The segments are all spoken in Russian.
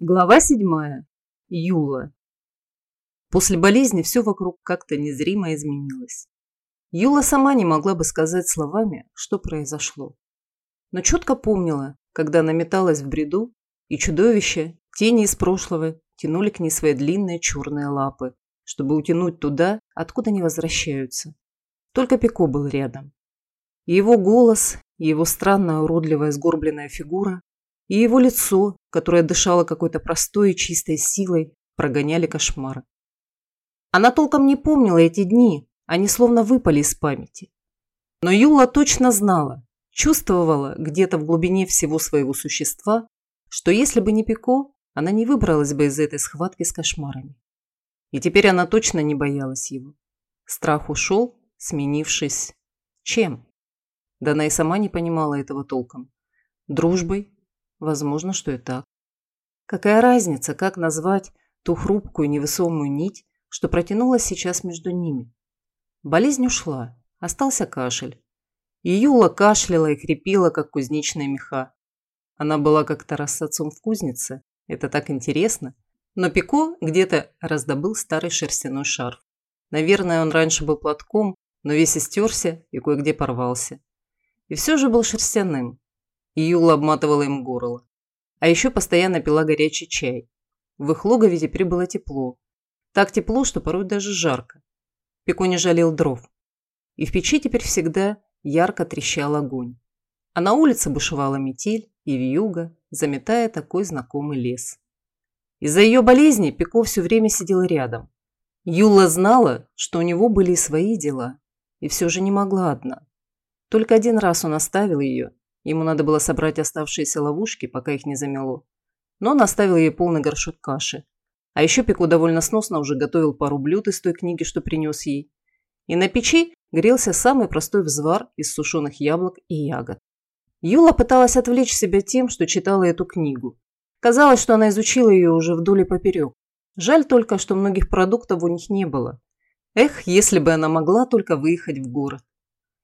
Глава седьмая. Юла. После болезни все вокруг как-то незримо изменилось. Юла сама не могла бы сказать словами, что произошло. Но четко помнила, когда она металась в бреду, и чудовища, тени из прошлого, тянули к ней свои длинные черные лапы, чтобы утянуть туда, откуда не возвращаются. Только Пико был рядом. Его голос, его странная уродливая сгорбленная фигура и его лицо, которое дышало какой-то простой и чистой силой, прогоняли кошмары. Она толком не помнила эти дни, они словно выпали из памяти. Но Юла точно знала, чувствовала где-то в глубине всего своего существа, что если бы не Пико, она не выбралась бы из этой схватки с кошмарами. И теперь она точно не боялась его. Страх ушел, сменившись чем? Да она и сама не понимала этого толком. Дружбой, Возможно, что и так. Какая разница, как назвать ту хрупкую невесомую нить, что протянулась сейчас между ними? Болезнь ушла, остался кашель. И Юла кашляла и хрипела, как кузнечная меха. Она была как-то раз с отцом в кузнице, это так интересно. Но Пико где-то раздобыл старый шерстяной шарф. Наверное, он раньше был платком, но весь истерся и кое-где порвался. И все же был шерстяным, Юла обматывала им горло. А еще постоянно пила горячий чай. В их логове теперь было тепло. Так тепло, что порой даже жарко. Пеко не жалел дров. И в печи теперь всегда ярко трещал огонь. А на улице бушевала метель и вьюга, заметая такой знакомый лес. Из-за ее болезни Пеко все время сидел рядом. Юла знала, что у него были и свои дела, и все же не могла одна. Только один раз он оставил ее Ему надо было собрать оставшиеся ловушки, пока их не замело. Но он оставил ей полный горшок каши. А еще Пеку довольно сносно уже готовил пару блюд из той книги, что принес ей. И на печи грелся самый простой взвар из сушеных яблок и ягод. Юла пыталась отвлечь себя тем, что читала эту книгу. Казалось, что она изучила ее уже вдоль и поперек. Жаль только, что многих продуктов у них не было. Эх, если бы она могла только выехать в город.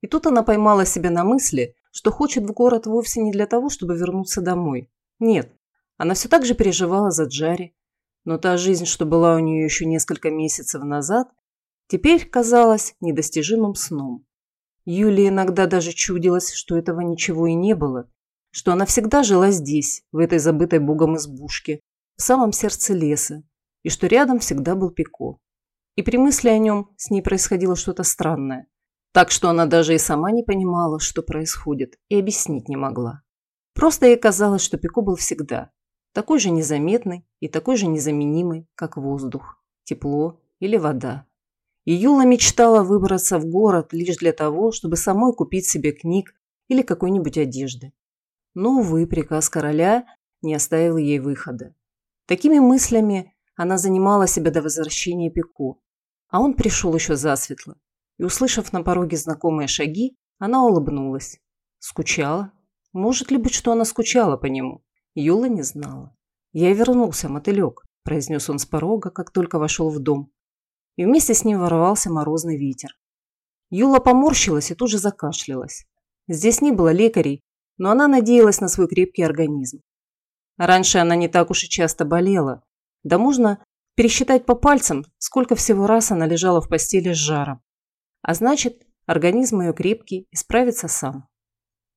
И тут она поймала себя на мысли, что хочет в город вовсе не для того, чтобы вернуться домой. Нет, она все так же переживала за Джари, но та жизнь, что была у нее еще несколько месяцев назад, теперь казалась недостижимым сном. Юлия иногда даже чудилась, что этого ничего и не было, что она всегда жила здесь, в этой забытой богом избушке, в самом сердце леса, и что рядом всегда был Пико. И при мысли о нем с ней происходило что-то странное. Так что она даже и сама не понимала, что происходит, и объяснить не могла. Просто ей казалось, что Пико был всегда такой же незаметный и такой же незаменимый, как воздух, тепло или вода. И Юла мечтала выбраться в город лишь для того, чтобы самой купить себе книг или какой-нибудь одежды. Но, увы, приказ короля не оставил ей выхода. Такими мыслями она занимала себя до возвращения Пико, а он пришел еще засветло и, услышав на пороге знакомые шаги, она улыбнулась. Скучала? Может ли быть, что она скучала по нему? Юла не знала. «Я вернулся, мотылек», – произнес он с порога, как только вошел в дом. И вместе с ним ворвался морозный ветер. Юла поморщилась и тут же закашлялась. Здесь не было лекарей, но она надеялась на свой крепкий организм. Раньше она не так уж и часто болела. Да можно пересчитать по пальцам, сколько всего раз она лежала в постели с жаром. А значит, организм ее крепкий и справится сам.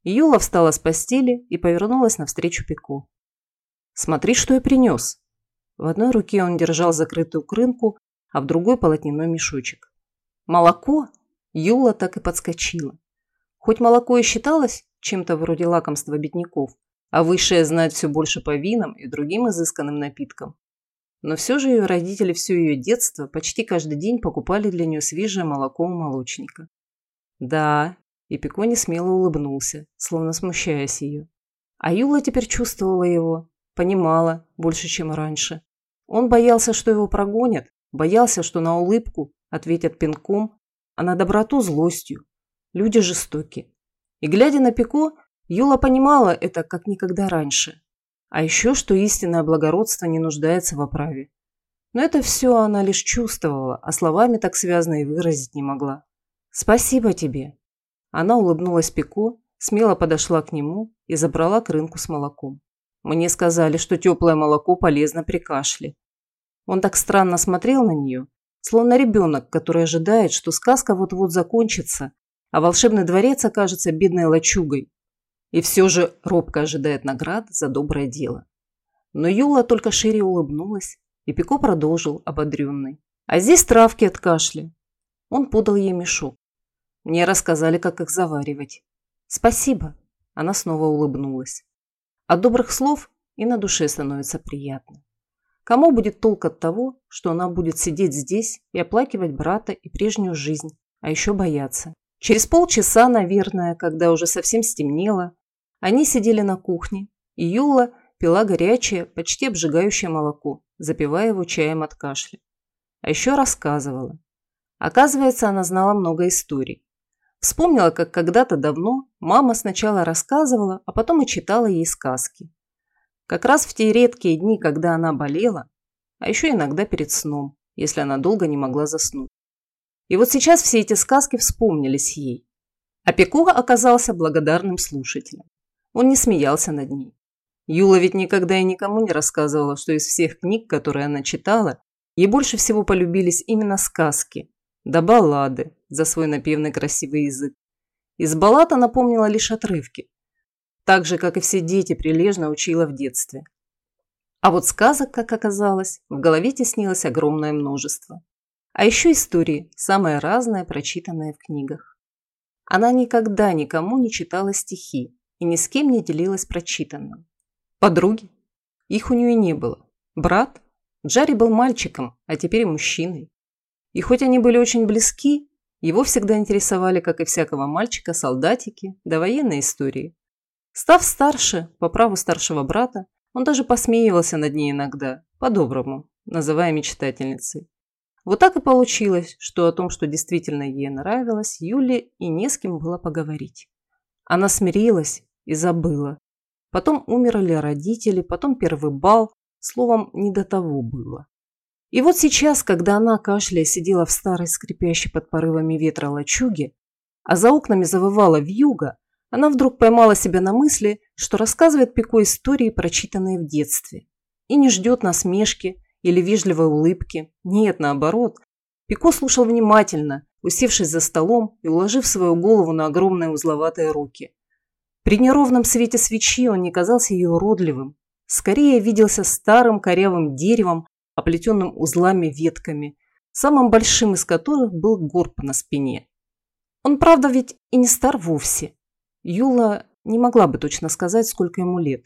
Юла встала с постели и повернулась навстречу Пику. «Смотри, что я принес!» В одной руке он держал закрытую крынку, а в другой полотняной мешочек. «Молоко?» Юла так и подскочила. Хоть молоко и считалось чем-то вроде лакомства бедняков, а высшая знать все больше по винам и другим изысканным напиткам, но все же ее родители все ее детство почти каждый день покупали для нее свежее молоко у молочника. Да, и Пико не смело улыбнулся, словно смущаясь ее. А Юла теперь чувствовала его, понимала больше, чем раньше. Он боялся, что его прогонят, боялся, что на улыбку ответят пинком, а на доброту злостью. Люди жестоки. И глядя на Пико, Юла понимала это как никогда раньше. А еще, что истинное благородство не нуждается в оправе. Но это все она лишь чувствовала, а словами так связно и выразить не могла. «Спасибо тебе». Она улыбнулась Пико, смело подошла к нему и забрала крынку с молоком. Мне сказали, что теплое молоко полезно при кашле. Он так странно смотрел на нее, словно ребенок, который ожидает, что сказка вот-вот закончится, а волшебный дворец окажется бедной лачугой. И все же робко ожидает наград за доброе дело. Но Юла только шире улыбнулась, и Пико продолжил ободренный. А здесь травки от кашля. Он подал ей мешок. Мне рассказали, как их заваривать. Спасибо. Она снова улыбнулась. От добрых слов и на душе становится приятно. Кому будет толк от того, что она будет сидеть здесь и оплакивать брата и прежнюю жизнь, а еще бояться? Через полчаса, наверное, когда уже совсем стемнело, они сидели на кухне, и Юла пила горячее, почти обжигающее молоко, запивая его чаем от кашля. А еще рассказывала. Оказывается, она знала много историй. Вспомнила, как когда-то давно мама сначала рассказывала, а потом и читала ей сказки. Как раз в те редкие дни, когда она болела, а еще иногда перед сном, если она долго не могла заснуть. И вот сейчас все эти сказки вспомнились ей. А Пеко оказался благодарным слушателем. Он не смеялся над ней. Юла ведь никогда и никому не рассказывала, что из всех книг, которые она читала, ей больше всего полюбились именно сказки, да баллады за свой напевный красивый язык. Из баллад она помнила лишь отрывки, так же, как и все дети, прилежно учила в детстве. А вот сказок, как оказалось, в голове теснилось огромное множество. А еще истории, самые разные, прочитанные в книгах. Она никогда никому не читала стихи и ни с кем не делилась прочитанным. Подруги? Их у нее не было. Брат? Джарри был мальчиком, а теперь мужчиной. И хоть они были очень близки, его всегда интересовали, как и всякого мальчика, солдатики да военные истории. Став старше, по праву старшего брата, он даже посмеивался над ней иногда, по-доброму, называя мечтательницей. Вот так и получилось, что о том, что действительно ей нравилось, Юле и не с кем было поговорить. Она смирилась и забыла. Потом умерли родители, потом первый бал, словом, не до того было. И вот сейчас, когда она, кашляя, сидела в старой скрипящей под порывами ветра лачуге, а за окнами завывала вьюга, она вдруг поймала себя на мысли, что рассказывает Пико истории, прочитанные в детстве. И не ждет насмешки или вежливой улыбки. Нет, наоборот. Пико слушал внимательно, усевшись за столом и уложив свою голову на огромные узловатые руки. При неровном свете свечи он не казался ее уродливым. Скорее виделся старым корявым деревом, оплетенным узлами ветками, самым большим из которых был горб на спине. Он, правда, ведь и не стар вовсе. Юла не могла бы точно сказать, сколько ему лет.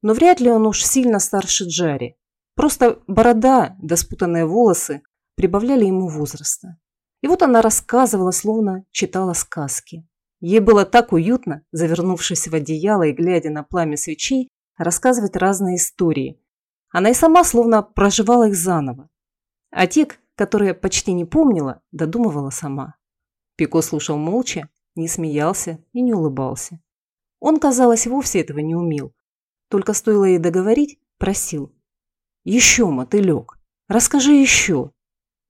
Но вряд ли он уж сильно старше Джари. Просто борода да спутанные волосы прибавляли ему возраста. И вот она рассказывала, словно читала сказки. Ей было так уютно, завернувшись в одеяло и глядя на пламя свечей, рассказывать разные истории, она и сама словно проживала их заново. А те, которые почти не помнила, додумывала сама. Пико слушал молча, не смеялся и не улыбался. Он, казалось, вовсе этого не умел. Только стоило ей договорить, просил. «Еще, мотылек, расскажи еще!»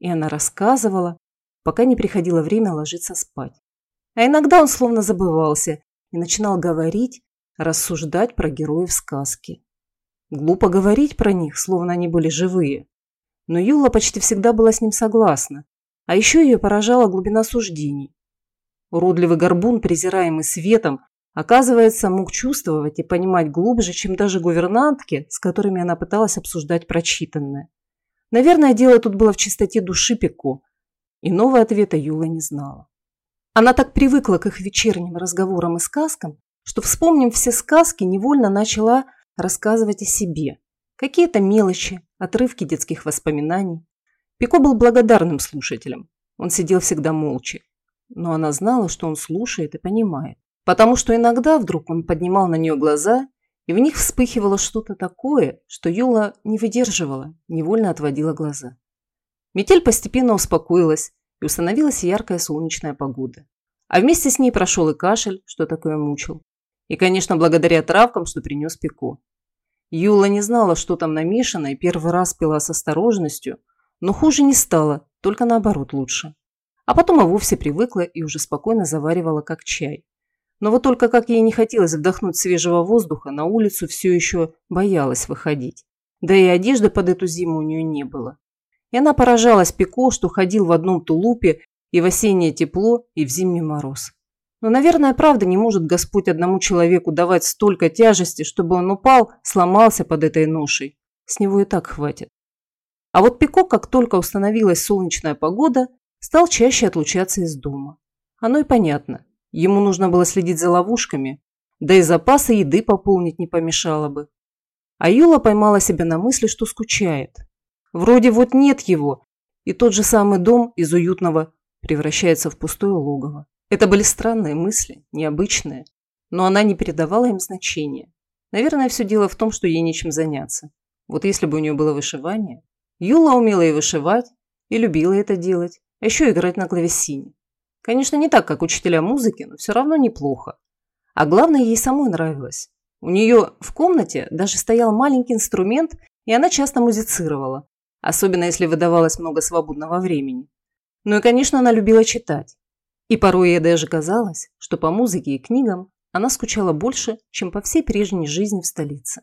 И она рассказывала, пока не приходило время ложиться спать. А иногда он словно забывался и начинал говорить, рассуждать про героев сказки. Глупо говорить про них, словно они были живые. Но Юла почти всегда была с ним согласна. А еще ее поражала глубина суждений. Уродливый горбун, презираемый светом, оказывается, мог чувствовать и понимать глубже, чем даже гувернантки, с которыми она пыталась обсуждать прочитанное. Наверное, дело тут было в чистоте души Пико. Иного ответа Юла не знала. Она так привыкла к их вечерним разговорам и сказкам, что, вспомнив все сказки, невольно начала рассказывать о себе. Какие-то мелочи, отрывки детских воспоминаний. Пико был благодарным слушателем. Он сидел всегда молча. Но она знала, что он слушает и понимает. Потому что иногда вдруг он поднимал на нее глаза, и в них вспыхивало что-то такое, что Юла не выдерживала, невольно отводила глаза. Метель постепенно успокоилась, и установилась яркая солнечная погода. А вместе с ней прошел и кашель, что такое мучил. И, конечно, благодаря травкам, что принес Пико. Юла не знала, что там намешано, и первый раз пила с осторожностью, но хуже не стало, только наоборот лучше. А потом и вовсе привыкла и уже спокойно заваривала как чай. Но вот только как ей не хотелось вдохнуть свежего воздуха, на улицу все еще боялась выходить. Да и одежды под эту зиму у нее не было. И она поражалась Пико, что ходил в одном тулупе и в осеннее тепло, и в зимний мороз. Но, наверное, правда не может Господь одному человеку давать столько тяжести, чтобы он упал, сломался под этой ношей. С него и так хватит. А вот Пико, как только установилась солнечная погода, стал чаще отлучаться из дома. Оно и понятно. Ему нужно было следить за ловушками, да и запасы еды пополнить не помешало бы. А Юла поймала себя на мысли, что скучает. Вроде вот нет его, и тот же самый дом из уютного превращается в пустое логово. Это были странные мысли, необычные, но она не передавала им значения. Наверное, все дело в том, что ей нечем заняться. Вот если бы у нее было вышивание. Юла умела и вышивать, и любила это делать, а еще играть на клавесине. Конечно, не так, как учителя музыки, но все равно неплохо. А главное, ей самой нравилось. У нее в комнате даже стоял маленький инструмент, и она часто музицировала, особенно если выдавалось много свободного времени. Ну и, конечно, она любила читать. И порой ей даже казалось, что по музыке и книгам она скучала больше, чем по всей прежней жизни в столице.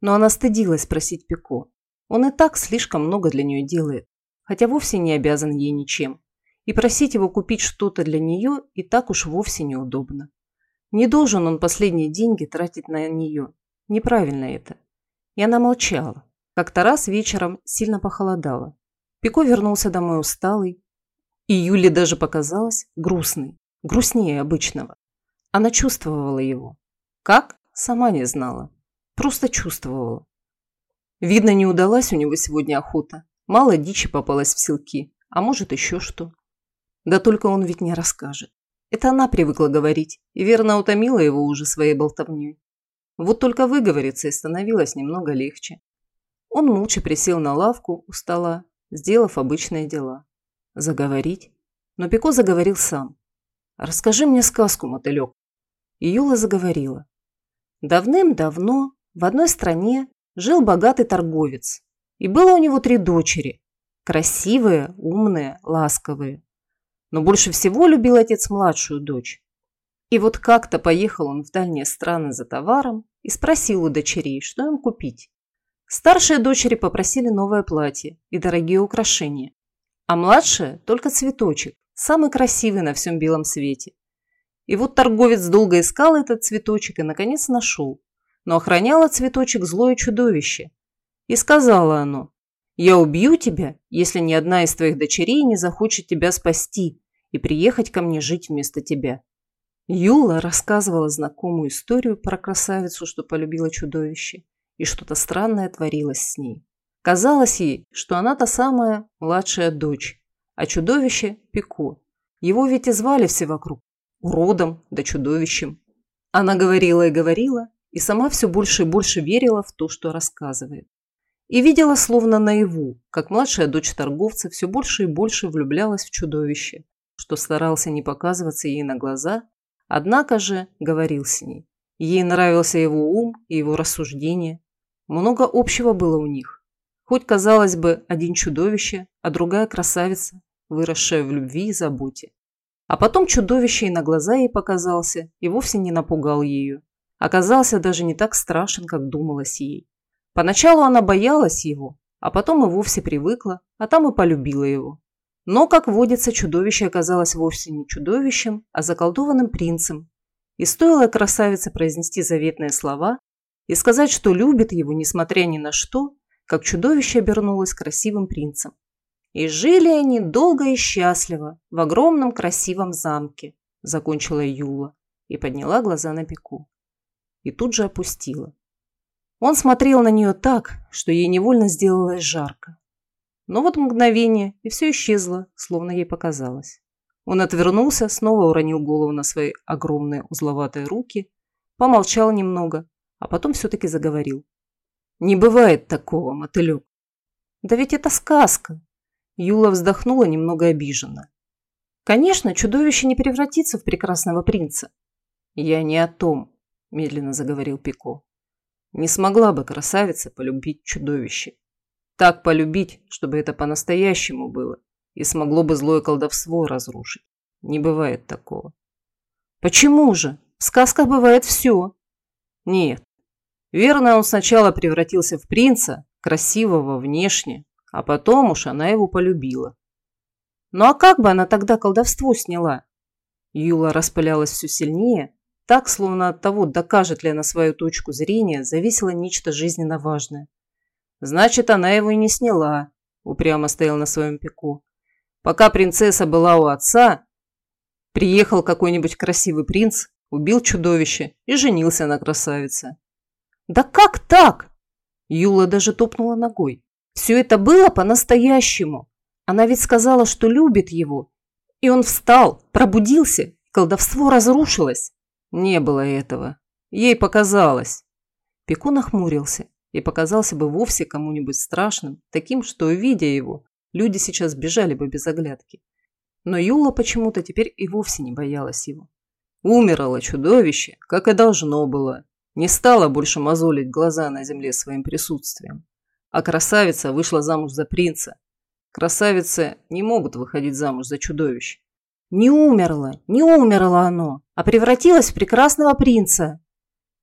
Но она стыдилась просить Пико. Он и так слишком много для нее делает, хотя вовсе не обязан ей ничем. И просить его купить что-то для нее и так уж вовсе неудобно. Не должен он последние деньги тратить на нее. Неправильно это. И она молчала. Как-то раз вечером сильно похолодало. Пико вернулся домой усталый, и Юле даже показалось грустный, грустнее обычного. Она чувствовала его. Как? Сама не знала. Просто чувствовала. Видно, не удалась у него сегодня охота. Мало дичи попалась в селки, а может еще что. Да только он ведь не расскажет. Это она привыкла говорить, и верно утомила его уже своей болтовней. Вот только выговориться и становилось немного легче. Он молча присел на лавку у стола, сделав обычные дела заговорить, но Пико заговорил сам. «Расскажи мне сказку, мотылек». Юла заговорила. Давным-давно в одной стране жил богатый торговец, и было у него три дочери. Красивые, умные, ласковые. Но больше всего любил отец младшую дочь. И вот как-то поехал он в дальние страны за товаром и спросил у дочерей, что им купить. Старшие дочери попросили новое платье и дорогие украшения, а младшая – только цветочек, самый красивый на всем белом свете. И вот торговец долго искал этот цветочек и, наконец, нашел. Но охраняло цветочек злое чудовище. И сказала оно, «Я убью тебя, если ни одна из твоих дочерей не захочет тебя спасти и приехать ко мне жить вместо тебя». Юла рассказывала знакомую историю про красавицу, что полюбила чудовище, и что-то странное творилось с ней. Казалось ей, что она та самая младшая дочь, а чудовище – Пико. Его ведь и звали все вокруг – уродом да чудовищем. Она говорила и говорила, и сама все больше и больше верила в то, что рассказывает. И видела словно наяву, как младшая дочь торговца все больше и больше влюблялась в чудовище, что старался не показываться ей на глаза, однако же говорил с ней. Ей нравился его ум и его рассуждения. Много общего было у них. Хоть, казалось бы, один чудовище, а другая красавица, выросшая в любви и заботе. А потом чудовище и на глаза ей показался, и вовсе не напугал ее. Оказался даже не так страшен, как думалось ей. Поначалу она боялась его, а потом и вовсе привыкла, а там и полюбила его. Но, как водится, чудовище оказалось вовсе не чудовищем, а заколдованным принцем. И стоило красавице произнести заветные слова и сказать, что любит его, несмотря ни на что, как чудовище обернулось красивым принцем. И жили они долго и счастливо в огромном красивом замке, закончила Юла и подняла глаза на Пеку. И тут же опустила. Он смотрел на нее так, что ей невольно сделалось жарко. Но вот мгновение, и все исчезло, словно ей показалось. Он отвернулся, снова уронил голову на свои огромные узловатые руки, помолчал немного, а потом все-таки заговорил. Не бывает такого, мотылек. Да ведь это сказка. Юла вздохнула немного обиженно. Конечно, чудовище не превратится в прекрасного принца. Я не о том, медленно заговорил Пико. Не смогла бы красавица полюбить чудовище. Так полюбить, чтобы это по-настоящему было, и смогло бы злое колдовство разрушить. Не бывает такого. Почему же? В сказках бывает все. Нет. Верно, он сначала превратился в принца, красивого внешне, а потом уж она его полюбила. Ну а как бы она тогда колдовство сняла? Юла распылялась все сильнее, так, словно от того, докажет ли она свою точку зрения, зависело нечто жизненно важное. Значит, она его и не сняла, упрямо стоял на своем пику. Пока принцесса была у отца, приехал какой-нибудь красивый принц, убил чудовище и женился на красавице. «Да как так?» Юла даже топнула ногой. «Все это было по-настоящему. Она ведь сказала, что любит его. И он встал, пробудился, колдовство разрушилось. Не было этого. Ей показалось. Пеку нахмурился и показался бы вовсе кому-нибудь страшным, таким, что, увидя его, люди сейчас бежали бы без оглядки. Но Юла почему-то теперь и вовсе не боялась его. Умерло чудовище, как и должно было. Не стало больше мозолить глаза на земле своим присутствием. А красавица вышла замуж за принца, Красавицы не могут выходить замуж за чудовищ. Не умерло, не умерло оно, а превратилось в прекрасного принца.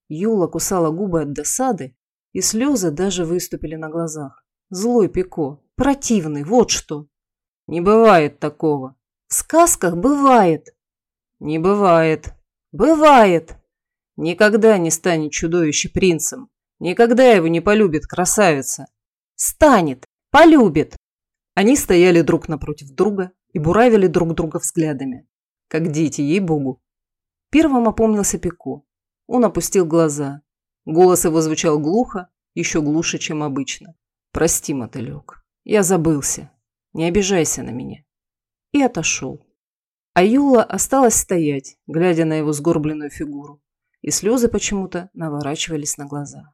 Юла кусала губы от досады, и слезы даже выступили на глазах. Злой Пико, противный, вот что. Не бывает такого. В сказках бывает. Не бывает. Бывает. Никогда не станет чудовище принцем. Никогда его не полюбит красавица. Станет, полюбит. Они стояли друг напротив друга и буравили друг друга взглядами. Как дети, ей-богу. Первым опомнился Пико. Он опустил глаза. Голос его звучал глухо, еще глуше, чем обычно. «Прости, мотылек, я забылся. Не обижайся на меня». И отошел. А Юла осталась стоять, глядя на его сгорбленную фигуру, и слезы почему-то наворачивались на глаза.